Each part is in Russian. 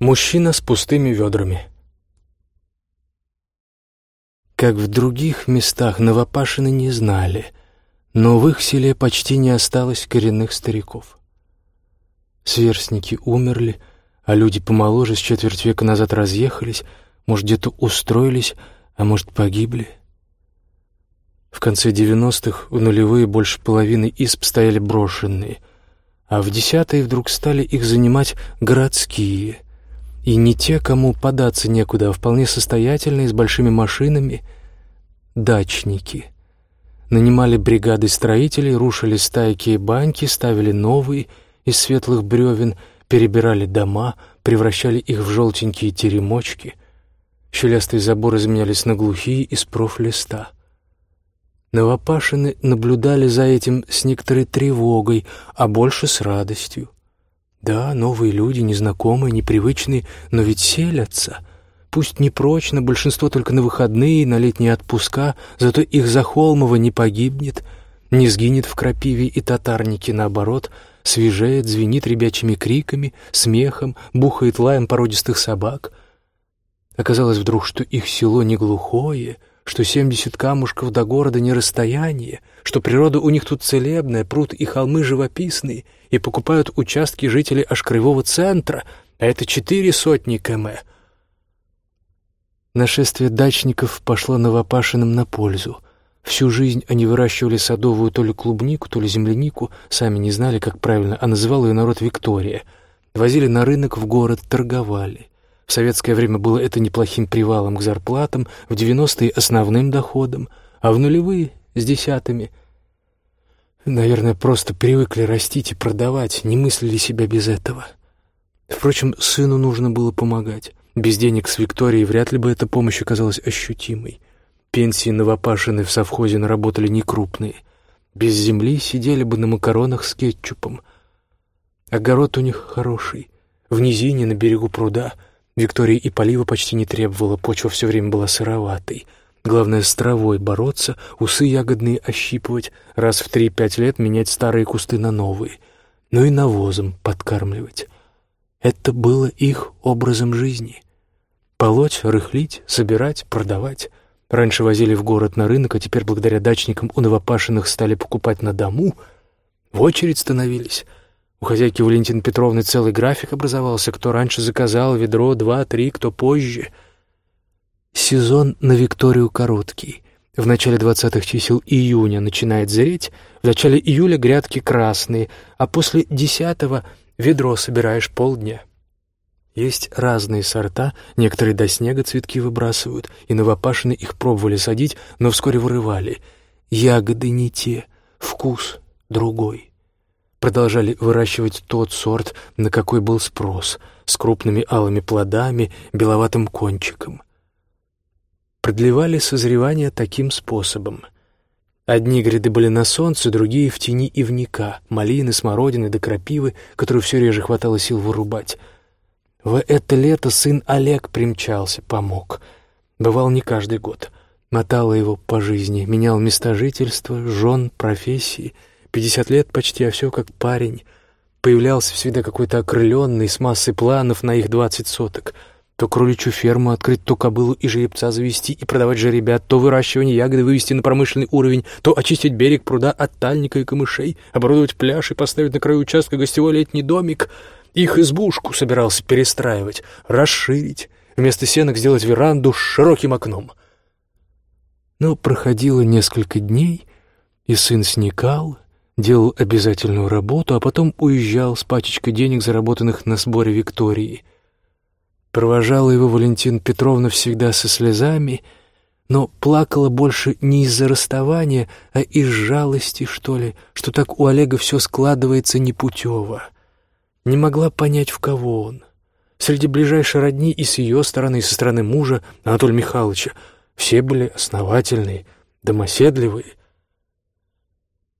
Мужчина с пустыми ведрами. Как в других местах Новопашины не знали, но в их селе почти не осталось коренных стариков. Сверстники умерли, а люди помоложе с четверть века назад разъехались, может, где-то устроились, а может, погибли. В конце девяностых в нулевые больше половины исп стояли брошенные, а в десятые вдруг стали их занимать городские — и не те, кому податься некуда, а вполне состоятельные, с большими машинами, дачники. Нанимали бригады строителей, рушили стайки и баньки, ставили новые из светлых бревен, перебирали дома, превращали их в желтенькие теремочки. Щелястые заборы заменялись на глухие из профлиста. Новопашины наблюдали за этим с некоторой тревогой, а больше с радостью. Да, новые люди, незнакомые, непривычные, но ведь селятся. Пусть не прочно, большинство только на выходные, на летние отпуска, зато их Захолмова не погибнет, не сгинет в крапиве и татарнике, наоборот, свежеет, звенит ребячими криками, смехом, бухает лаем породистых собак. Оказалось вдруг, что их село не глухое — что семьдесят камушков до города не расстояние, что природа у них тут целебная, пруд и холмы живописные, и покупают участки жителей аж кривого центра, а это четыре сотни км. Нашествие дачников пошло Новопашиным на пользу. Всю жизнь они выращивали садовую то ли клубнику, то ли землянику, сами не знали, как правильно, а называл ее народ Виктория. Возили на рынок в город, торговали. В советское время было это неплохим привалом к зарплатам, в 90-е — основным доходом, а в нулевые — с десятыми. Наверное, просто привыкли растить и продавать, не мыслили себя без этого. Впрочем, сыну нужно было помогать. Без денег с Викторией вряд ли бы эта помощь оказалась ощутимой. Пенсии новопашины в совхозе наработали некрупные. Без земли сидели бы на макаронах с кетчупом. Огород у них хороший, в низине на берегу пруда — Виктория и полива почти не требовала, почва все время была сыроватой. Главное, с травой бороться, усы ягодные ощипывать, раз в три-пять лет менять старые кусты на новые. Ну и навозом подкармливать. Это было их образом жизни. Полоть, рыхлить, собирать, продавать. Раньше возили в город на рынок, а теперь благодаря дачникам у новопашенных стали покупать на дому. В очередь становились — у хозяйки Валентины Петровны целый график образовался, кто раньше заказал ведро, два, три, кто позже. Сезон на Викторию короткий. В начале двадцатых чисел июня начинает зреть, в начале июля грядки красные, а после десятого ведро собираешь полдня. Есть разные сорта, некоторые до снега цветки выбрасывают, и новопашины их пробовали садить, но вскоре вырывали. Ягоды не те, вкус другой продолжали выращивать тот сорт, на какой был спрос, с крупными алыми плодами, беловатым кончиком. Продлевали созревание таким способом. Одни гряды были на солнце, другие — в тени ивника, малины, смородины да крапивы, которую все реже хватало сил вырубать. В это лето сын Олег примчался, помог. Бывал не каждый год. Мотало его по жизни, менял места жительства, жен, профессии — Пятьдесят лет почти, а все как парень. Появлялся всегда какой-то окрыленный, с массой планов на их двадцать соток. То кроличью ферму открыть, то кобылу и жеребца завести и продавать жеребят, то выращивание ягоды вывести на промышленный уровень, то очистить берег пруда от тальника и камышей, оборудовать пляж и поставить на краю участка гостевой летний домик. Их избушку собирался перестраивать, расширить, вместо сенок сделать веранду с широким окном. Но проходило несколько дней, и сын сникал, делал обязательную работу, а потом уезжал с пачечкой денег, заработанных на сборе Виктории. Провожала его Валентина Петровна всегда со слезами, но плакала больше не из-за расставания, а из жалости, что ли, что так у Олега все складывается непутево. Не могла понять, в кого он. Среди ближайшей родни и с ее стороны, и со стороны мужа, Анатолия Михайловича, все были основательные, домоседливые,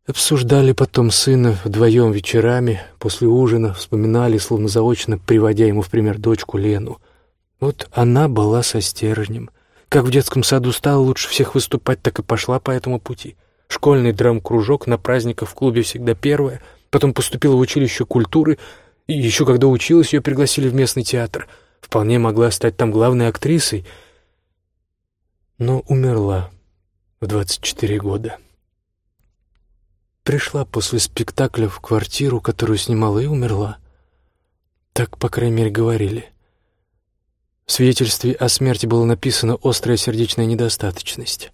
Обсуждали потом сына вдвоем вечерами, после ужина, вспоминали, словно заочно приводя ему в пример дочку Лену. Вот она была со стержнем. Как в детском саду стала лучше всех выступать, так и пошла по этому пути. Школьный драм-кружок на праздниках в клубе всегда первая, потом поступила в училище культуры, и еще когда училась, ее пригласили в местный театр. вполне могла стать там главной актрисой, но умерла в 24 года. Пришла после спектакля в квартиру, которую снимала, и умерла. Так, по крайней мере, говорили. В свидетельстве о смерти было написано «острая сердечная недостаточность».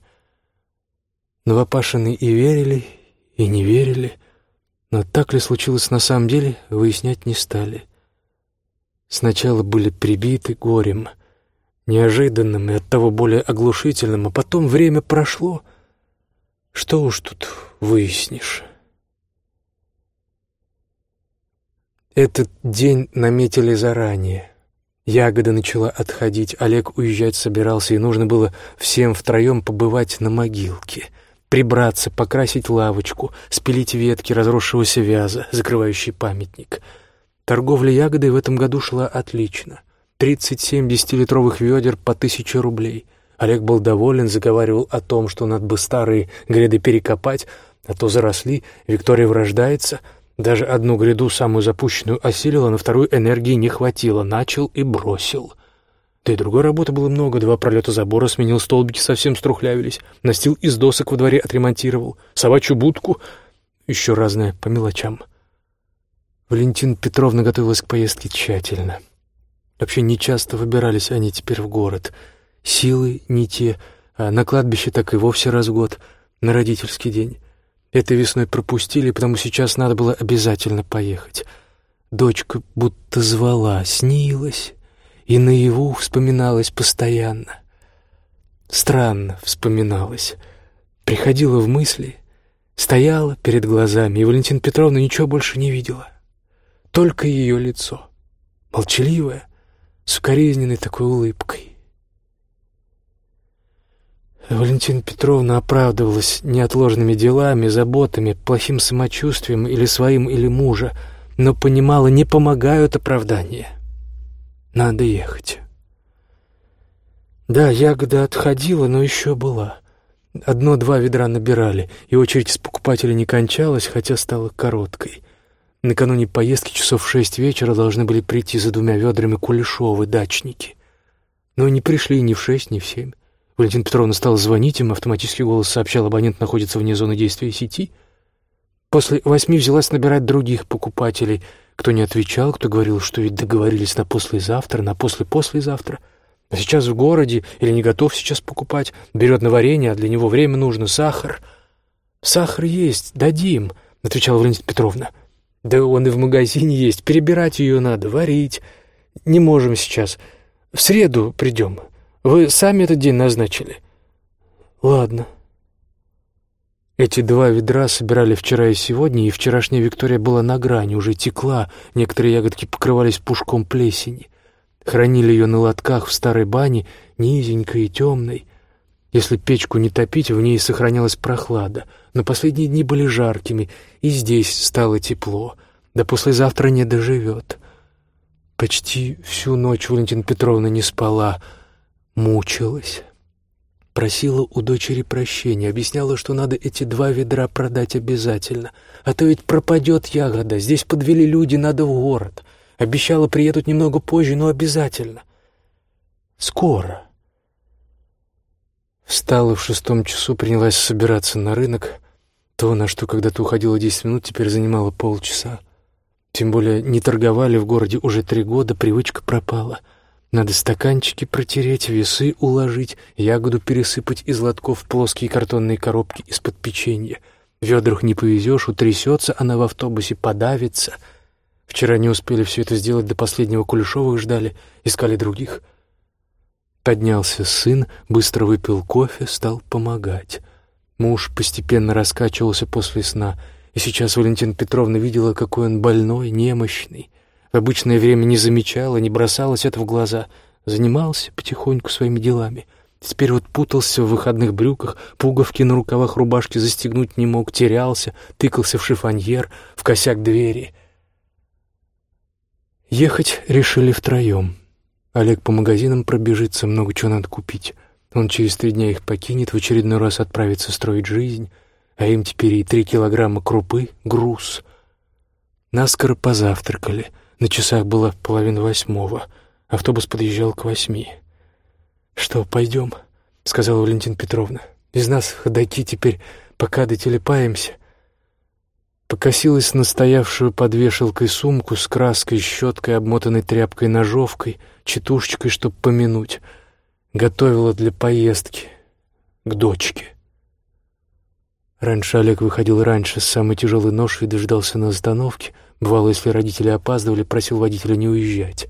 Новопашины и верили, и не верили, но так ли случилось на самом деле, выяснять не стали. Сначала были прибиты горем — неожиданным и оттого более оглушительным, а потом время прошло. Что уж тут выяснишь? Этот день наметили заранее. Ягода начала отходить, Олег уезжать собирался, и нужно было всем втроем побывать на могилке, прибраться, покрасить лавочку, спилить ветки разросшегося вяза, закрывающий памятник. Торговля ягодой в этом году шла отлично — 37 десятилитровых ведер по тысяче рублей. Олег был доволен, заговаривал о том, что надо бы старые гряды перекопать, а то заросли, Виктория врождается. Даже одну гряду, самую запущенную, осилила, на вторую энергии не хватило, начал и бросил. Да и другой работы было много, два пролета забора сменил, столбики совсем струхлявились, настил из досок во дворе отремонтировал, собачью будку, еще разное по мелочам. Валентина Петровна готовилась к поездке тщательно — Вообще нечасто выбирались они теперь в город. Силы не те, а на кладбище так и вовсе раз в год, на родительский день. Этой весной пропустили, потому сейчас надо было обязательно поехать. Дочка будто звала, снилась, и наяву вспоминалась постоянно. Странно вспоминалась. Приходила в мысли, стояла перед глазами, и Валентина Петровна ничего больше не видела. Только ее лицо, молчаливое, с укоризненной такой улыбкой. Валентина Петровна оправдывалась неотложными делами, заботами, плохим самочувствием или своим, или мужа, но понимала, не помогают оправдания. Надо ехать. Да, ягода отходила, но еще была. Одно-два ведра набирали, и очередь с покупателей не кончалась, хотя стала короткой. Накануне поездки часов в шесть вечера должны были прийти за двумя ведрами Кулешовы, дачники. Но не пришли ни в шесть, ни в семь. Валентина Петровна стала звонить им, автоматический голос сообщал, абонент находится вне зоны действия сети. После восьми взялась набирать других покупателей. Кто не отвечал, кто говорил, что ведь договорились на послезавтра, на после-послезавтра. А сейчас в городе или не готов сейчас покупать, берет на варенье, а для него время нужно, сахар. «Сахар есть, дадим», — отвечала Валентина Петровна. — да он и в магазине есть. Перебирать ее надо, варить. Не можем сейчас. В среду придем. Вы сами этот день назначили. Ладно. Эти два ведра собирали вчера и сегодня, и вчерашняя Виктория была на грани, уже текла, некоторые ягодки покрывались пушком плесени. Хранили ее на лотках в старой бане, низенькой и темной. Если печку не топить, в ней сохранялась прохлада, но последние дни были жаркими, и здесь стало тепло. Да послезавтра не доживет. Почти всю ночь Валентина Петровна не спала, мучилась. Просила у дочери прощения, объясняла, что надо эти два ведра продать обязательно. А то ведь пропадет ягода, здесь подвели люди, надо в город. Обещала, приедут немного позже, но обязательно. Скоро. Встала в шестом часу, принялась собираться на рынок. То, на что когда-то уходила десять минут, теперь занимало полчаса. Тем более не торговали в городе уже три года, привычка пропала. Надо стаканчики протереть, весы уложить, ягоду пересыпать из лотков плоские картонные коробки из-под печенья. В ведрах не повезешь, утрясется она в автобусе, подавится. Вчера не успели все это сделать, до последнего Кулешовых ждали, искали других — Поднялся сын, быстро выпил кофе, стал помогать. Муж постепенно раскачивался после сна, и сейчас Валентина Петровна видела, какой он больной, немощный. В обычное время не замечала, не бросалось это в глаза, занимался потихоньку своими делами. Теперь вот путался в выходных брюках, пуговки на рукавах рубашки застегнуть не мог, терялся, тыкался в шифоньер, в косяк двери. Ехать решили втроем. Олег по магазинам пробежится, много чего надо купить. Он через три дня их покинет, в очередной раз отправится строить жизнь, а им теперь и три килограмма крупы — груз. Наскоро позавтракали. На часах было половина восьмого. Автобус подъезжал к восьми. «Что, пойдем?» — сказала Валентина Петровна. «Без нас ходаки теперь, пока дотелепаемся». Покосилась на стоявшую под вешалкой сумку с краской, щеткой, обмотанной тряпкой, ножовкой, четушечкой, чтоб помянуть. Готовила для поездки к дочке. Раньше Олег выходил раньше с самой тяжелой ношей и дождался на остановке. Бывало, если родители опаздывали, просил водителя не уезжать.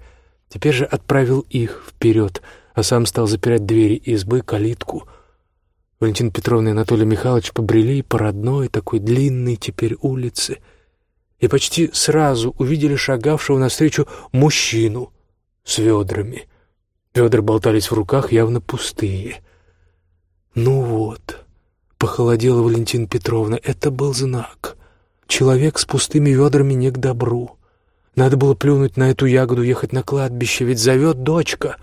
Теперь же отправил их вперед, а сам стал запирать двери избы, калитку. Валентин Петровна и Анатолий Михайлович побрели по родной, такой длинной теперь улице, и почти сразу увидели шагавшего навстречу мужчину с ведрами. Ведра болтались в руках, явно пустые. «Ну вот», — похолодела Валентина Петровна, — «это был знак. Человек с пустыми ведрами не к добру». Надо было плюнуть на эту ягоду, ехать на кладбище, ведь зовет дочка.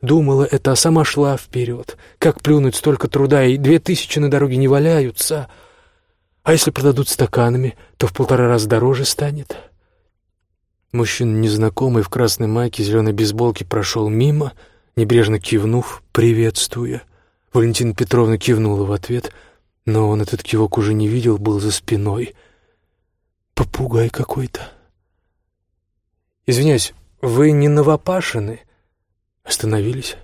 Думала это, а сама шла вперед. Как плюнуть столько труда, и две тысячи на дороге не валяются. А если продадут стаканами, то в полтора раза дороже станет. Мужчина, незнакомый в красной майке, зеленой бейсболке, прошел мимо, небрежно кивнув, приветствуя. Валентина Петровна кивнула в ответ, но он этот кивок уже не видел, был за спиной. «Попугай какой-то», «Извиняюсь, вы не новопашены?» Остановились.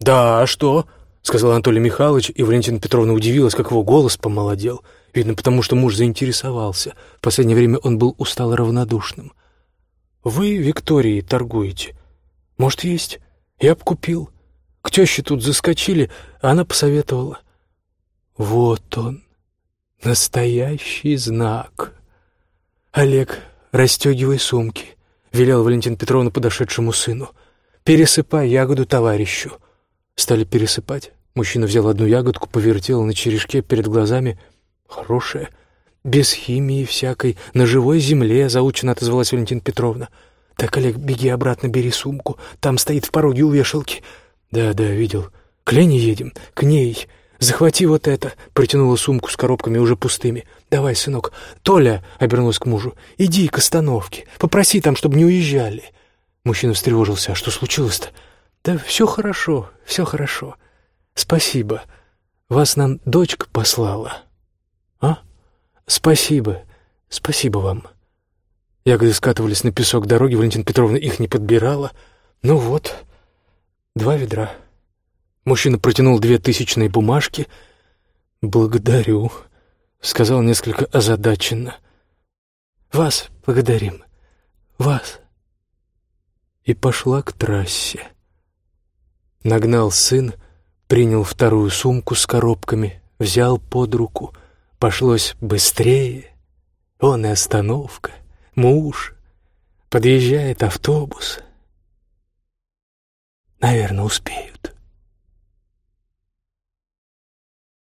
«Да, а что?» — сказал Анатолий Михайлович, и Валентина Петровна удивилась, как его голос помолодел. Видно, потому что муж заинтересовался. В последнее время он был устало равнодушным. «Вы, Виктории, торгуете? Может, есть? Я б купил. К теще тут заскочили, а она посоветовала. Вот он, настоящий знак. Олег, расстегивай сумки велел Валентин Петровна подошедшему сыну. «Пересыпай ягоду товарищу». Стали пересыпать. Мужчина взял одну ягодку, повертел на черешке перед глазами. «Хорошая. Без химии всякой. На живой земле», — заученно отозвалась Валентина Петровна. «Так, Олег, беги обратно, бери сумку. Там стоит в пороге у вешалки». «Да, да, видел. К Лене едем. К ней. Захвати вот это», — протянула сумку с коробками уже пустыми. «Давай, сынок. Толя!» — обернулась к мужу. «Иди к остановке. Попроси там, чтобы не уезжали». Мужчина встревожился. «А что случилось-то?» «Да все хорошо, все хорошо. Спасибо. Вас нам дочка послала». «А? Спасибо. Спасибо вам». Ягоды скатывались на песок дороги, Валентина Петровна их не подбирала. «Ну вот, два ведра». Мужчина протянул две тысячные бумажки. «Благодарю», сказал несколько озадаченно. «Вас благодарим. Вас». И пошла к трассе. Нагнал сын, принял вторую сумку с коробками, взял под руку. Пошлось быстрее. Он и остановка, муж. Подъезжает автобус. Наверное, успеют.